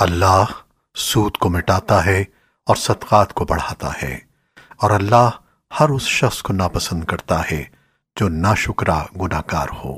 اللہ سود کو مٹاتا ہے اور صدقات کو بڑھاتا ہے، اور اللہ ہر اس شخص کو ناپسند کرتا ہے جو ناشکرا گناہگار ہو۔